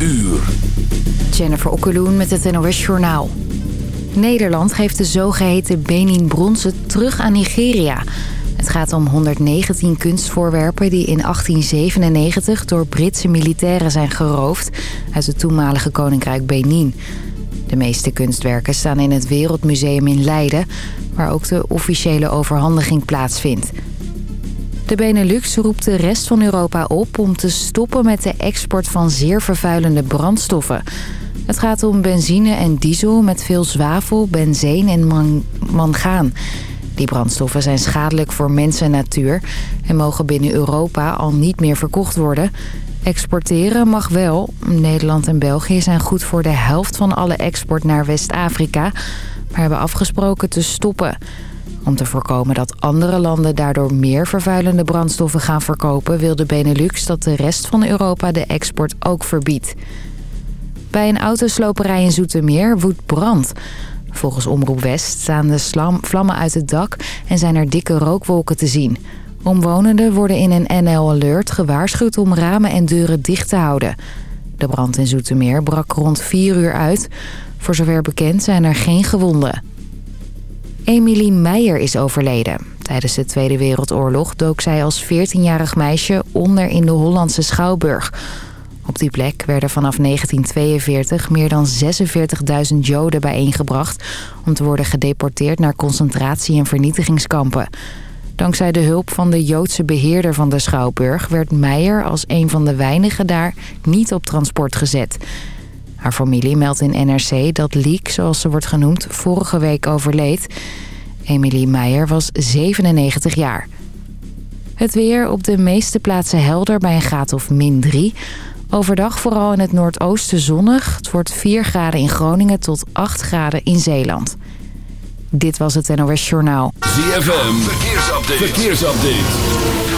uur. Jennifer Okkeloen met het NOS Journaal. Nederland geeft de zogeheten Benin bronzen terug aan Nigeria. Het gaat om 119 kunstvoorwerpen die in 1897 door Britse militairen zijn geroofd... uit het toenmalige koninkrijk Benin. De meeste kunstwerken staan in het Wereldmuseum in Leiden... waar ook de officiële overhandiging plaatsvindt. De Benelux roept de rest van Europa op om te stoppen met de export van zeer vervuilende brandstoffen. Het gaat om benzine en diesel met veel zwavel, benzeen en man mangaan. Die brandstoffen zijn schadelijk voor mens en natuur en mogen binnen Europa al niet meer verkocht worden. Exporteren mag wel. Nederland en België zijn goed voor de helft van alle export naar West-Afrika... maar hebben afgesproken te stoppen. Om te voorkomen dat andere landen daardoor meer vervuilende brandstoffen gaan verkopen... wil de Benelux dat de rest van Europa de export ook verbiedt. Bij een autosloperij in Zoetermeer woedt brand. Volgens Omroep West staan de vlammen uit het dak en zijn er dikke rookwolken te zien. Omwonenden worden in een NL Alert gewaarschuwd om ramen en deuren dicht te houden. De brand in Zoetermeer brak rond 4 uur uit. Voor zover bekend zijn er geen gewonden. Emilie Meijer is overleden. Tijdens de Tweede Wereldoorlog dook zij als 14-jarig meisje onder in de Hollandse Schouwburg. Op die plek werden vanaf 1942 meer dan 46.000 Joden bijeengebracht... om te worden gedeporteerd naar concentratie- en vernietigingskampen. Dankzij de hulp van de Joodse beheerder van de Schouwburg... werd Meijer als een van de weinigen daar niet op transport gezet... Haar familie meldt in NRC dat Liek, zoals ze wordt genoemd, vorige week overleed. Emilie Meijer was 97 jaar. Het weer op de meeste plaatsen helder bij een graad of min 3. Overdag vooral in het noordoosten zonnig. Het wordt 4 graden in Groningen tot 8 graden in Zeeland. Dit was het NOS Journaal. ZFM, verkeersupdate. verkeersupdate.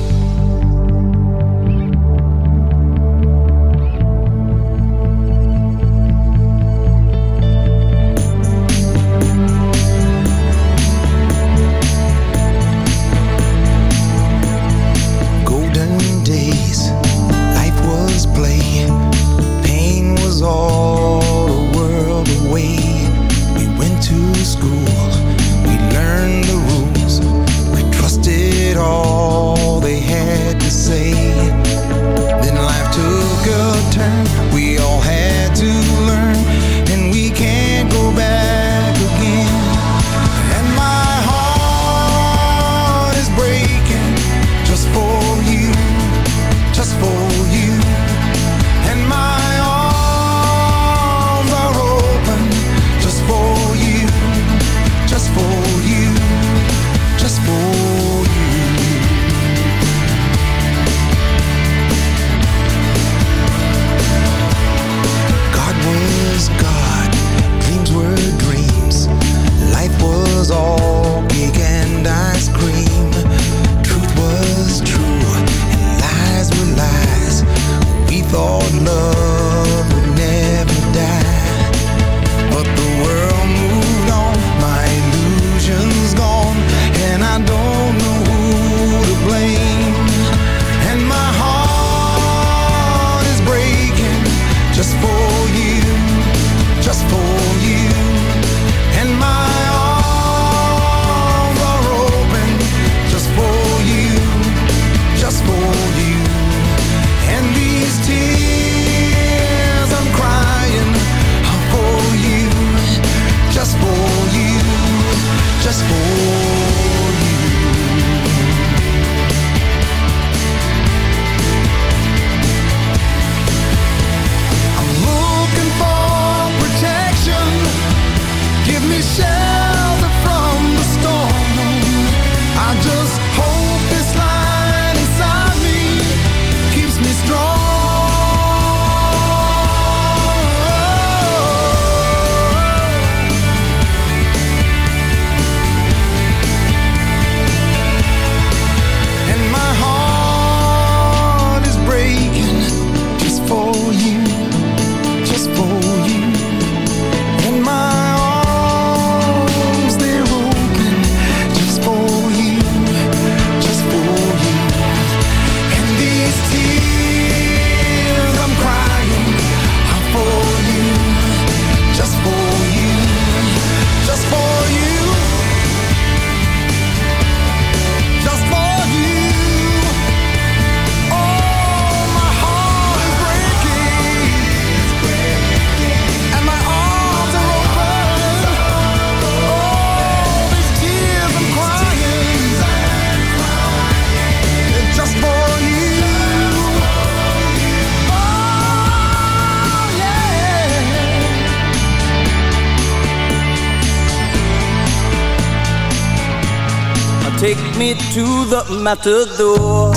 Me to the matador.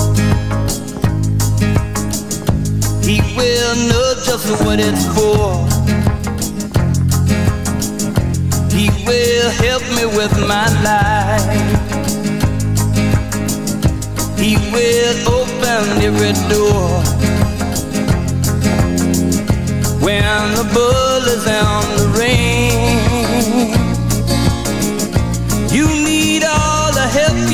He will know just what it's for. He will help me with my life. He will open every door. When the bull is on the rain, you need all the help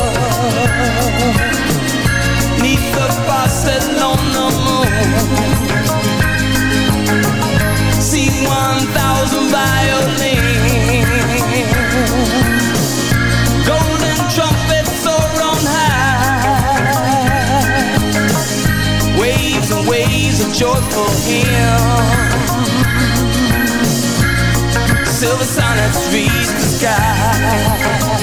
joyful hymns. Silver sonnets reach the sky.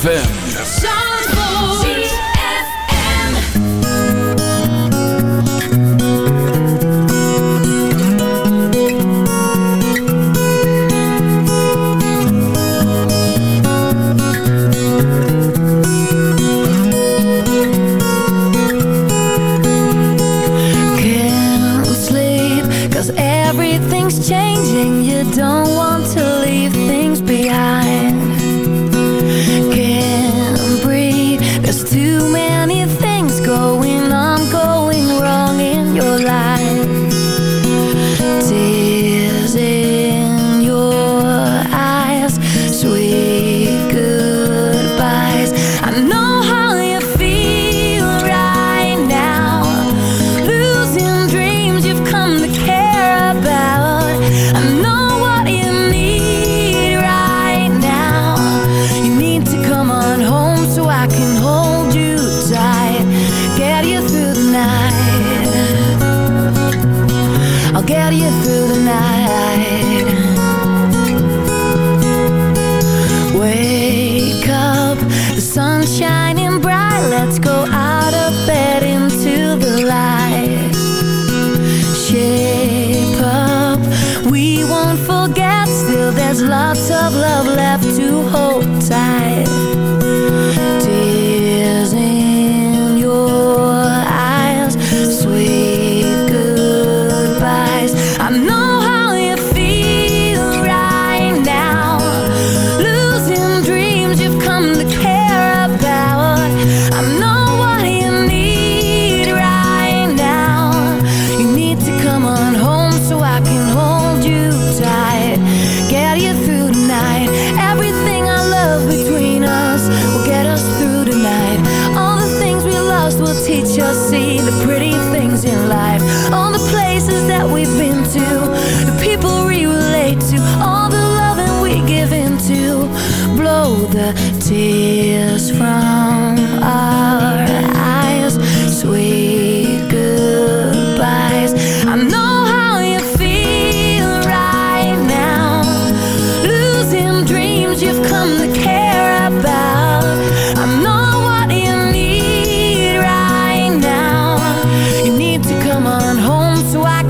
ZFM. run home so I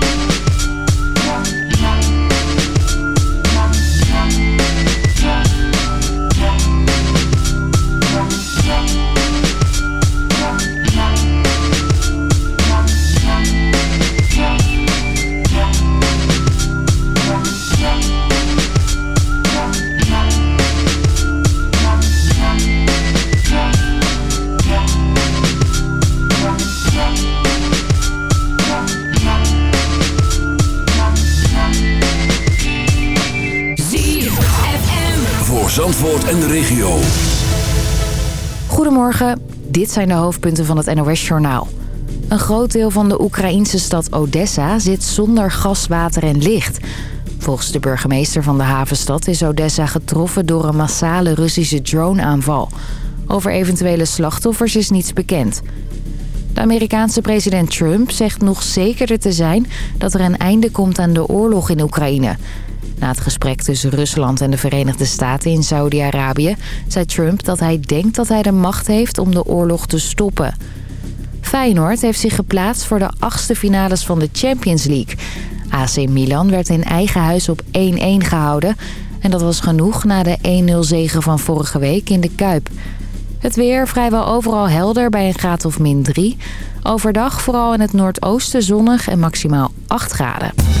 zijn de hoofdpunten van het NOS-journaal. Een groot deel van de Oekraïnse stad Odessa zit zonder gas, water en licht. Volgens de burgemeester van de havenstad is Odessa getroffen door een massale Russische drone-aanval. Over eventuele slachtoffers is niets bekend. De Amerikaanse president Trump zegt nog zekerder te zijn dat er een einde komt aan de oorlog in Oekraïne. Na het gesprek tussen Rusland en de Verenigde Staten in Saudi-Arabië... zei Trump dat hij denkt dat hij de macht heeft om de oorlog te stoppen. Feyenoord heeft zich geplaatst voor de achtste finales van de Champions League. AC Milan werd in eigen huis op 1-1 gehouden... en dat was genoeg na de 1-0 zege van vorige week in de Kuip. Het weer vrijwel overal helder bij een graad of min 3. Overdag vooral in het noordoosten zonnig en maximaal 8 graden.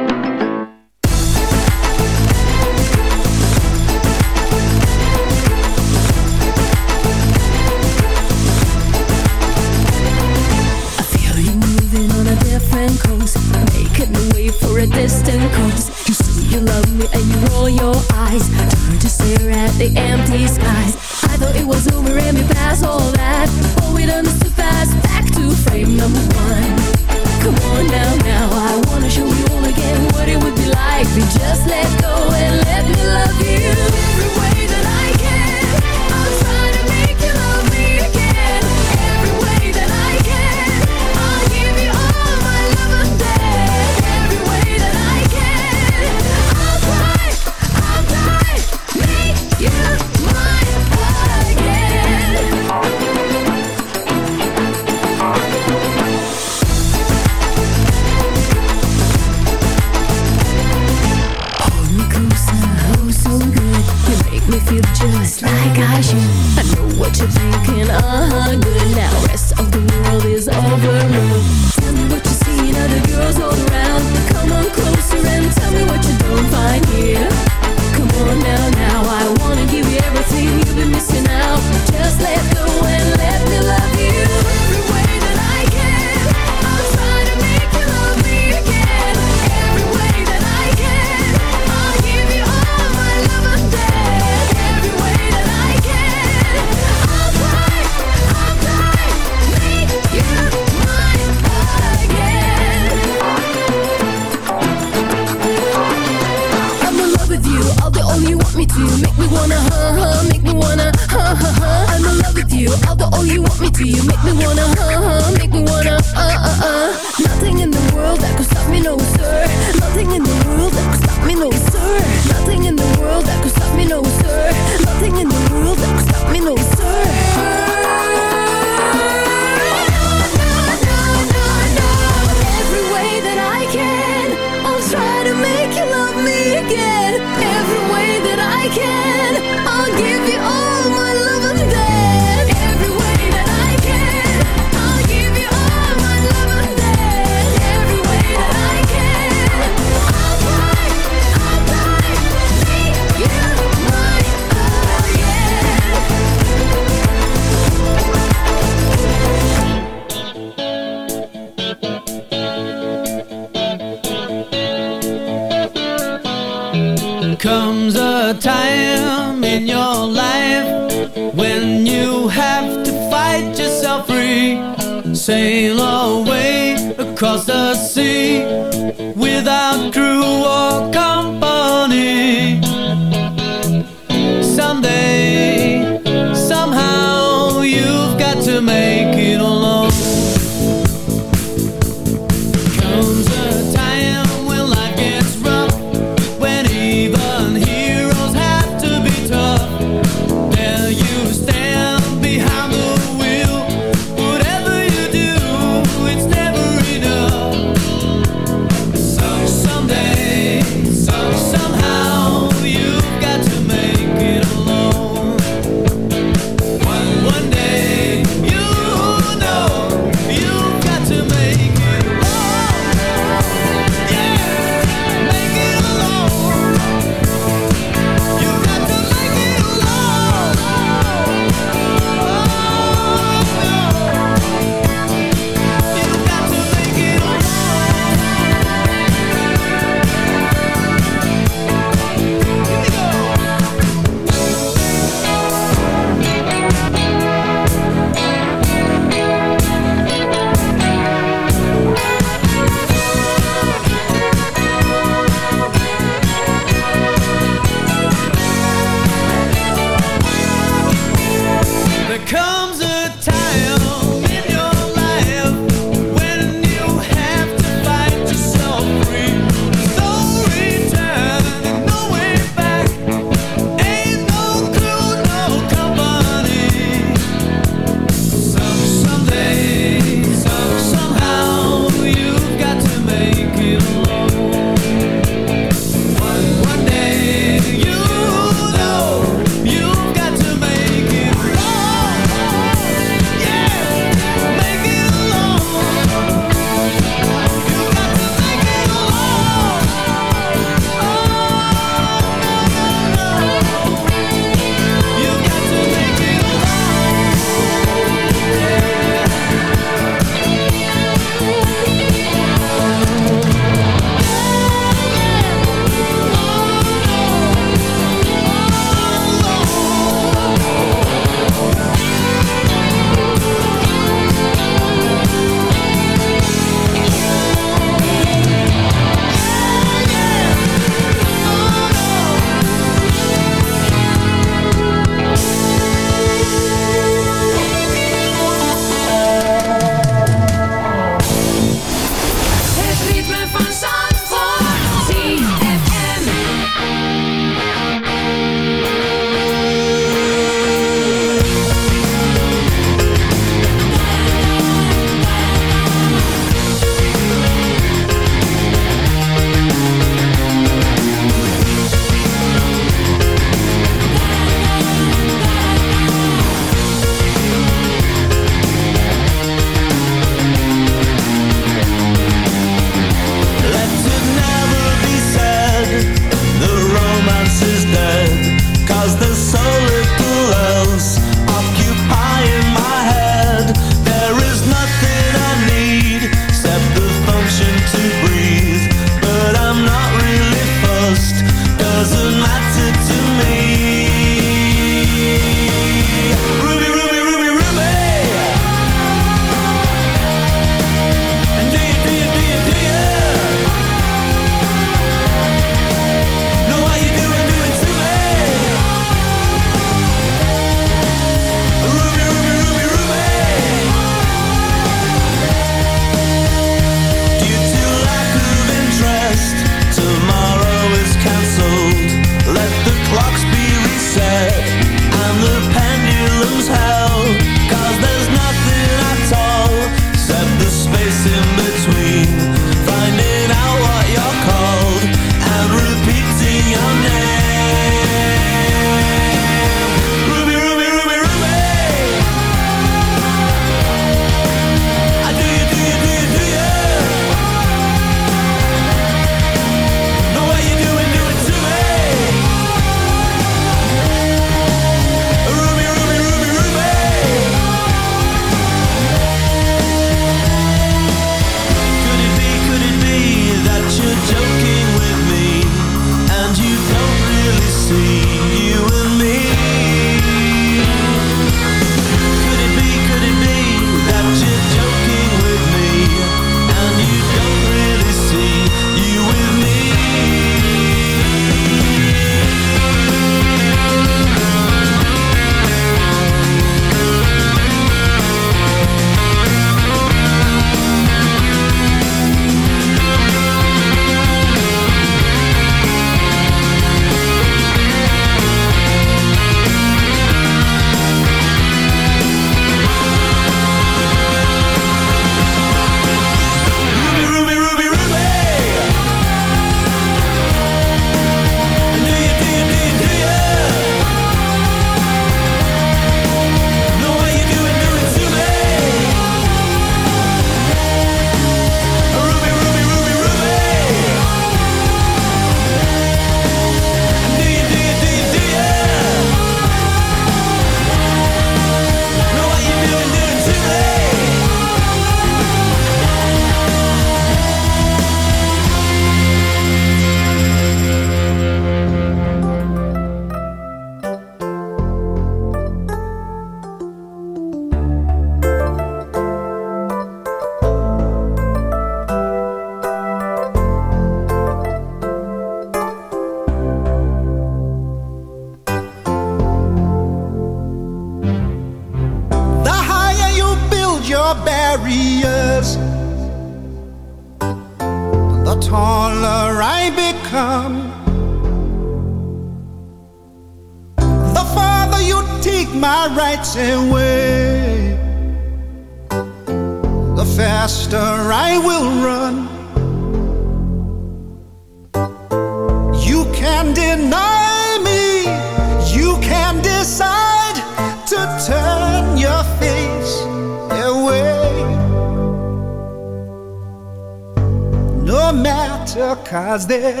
de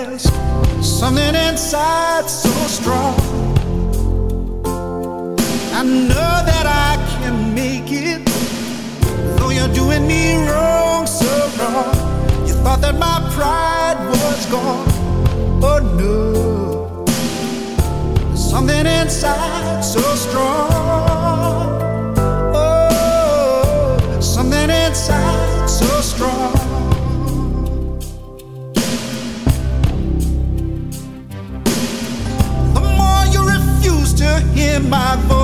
Hear my voice.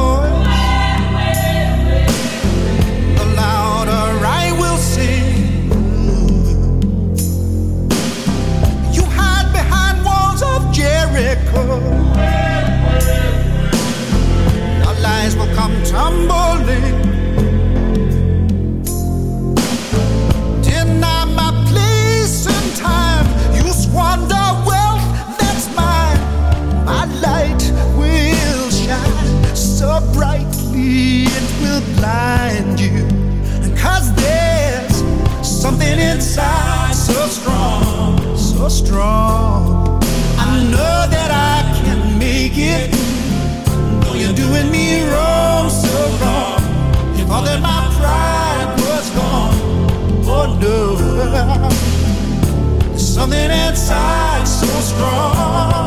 strong. I know that I can make it. No, you're doing me wrong, so wrong. If all that my pride was gone, oh no. There's something inside so strong.